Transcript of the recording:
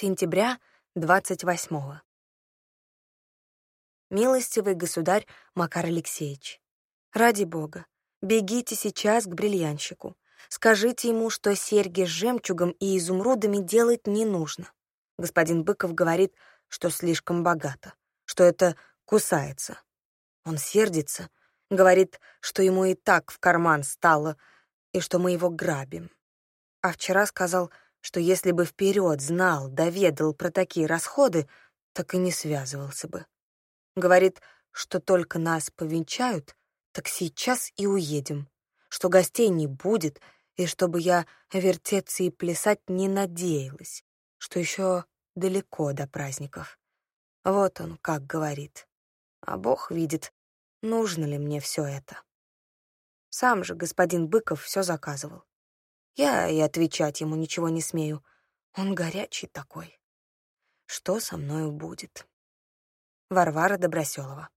Сентября 28-го. Милостивый государь Макар Алексеевич, ради бога, бегите сейчас к бриллианщику. Скажите ему, что серьги с жемчугом и изумрудами делать не нужно. Господин Быков говорит, что слишком богато, что это кусается. Он сердится, говорит, что ему и так в карман стало, и что мы его грабим. А вчера сказал, что если бы вперед знал, доведал про такие расходы, так и не связывался бы. Говорит, что только нас повенчают, так сейчас и уедем, что гостей не будет, и чтобы я вертеться и плясать не надеялась, что еще далеко до праздников. Вот он как говорит. А Бог видит, нужно ли мне все это. Сам же господин Быков все заказывал. Я и отвечать ему ничего не смею. Он горячий такой. Что со мною будет? Варвара Доброселова